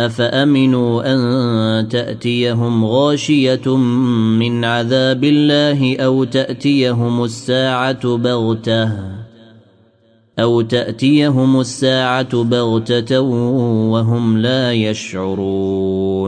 أفأمنوا أن تأتيهم غاشية من عذاب الله أو تأتيهم الساعة بغتة أو تأتيهم الساعة بغتة وهم لا يشعرون